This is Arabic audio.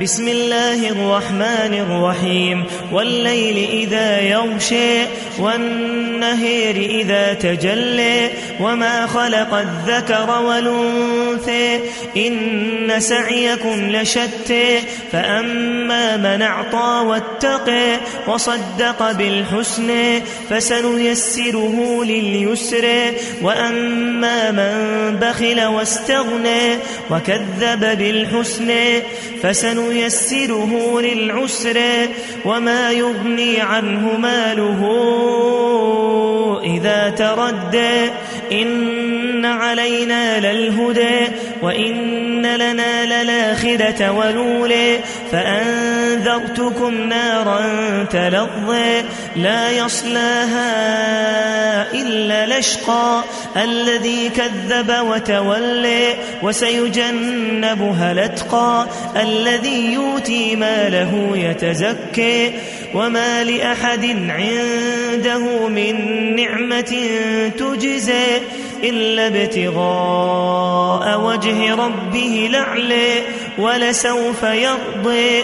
بسم الله الرحمن الرحيم. والليل إذا يغشى والنهير إذا تجلى. وما خلق الذكر والأنثى إن سعيكم لشتى. فأما من أعطى واتقى وصدق بالحسنى فسنيسره لليسر وأما من بخل واستغنى وكذب بالحسنى فسنيسره للعسر وما يغني عنه ماله إذا تردى إن علينا للهدى وإن لنا للآخرة ولولى. فأنذرتكم نارا تلظى لا يصلاها إلا لشقى الذي كذب وتولى وسيجنبها لتقى الذي يؤتي ماله يتزكى. وما لأحد عنده من نعمة تجزى إلا ابتغاء وجه ربه لعلى ولسوف يرضي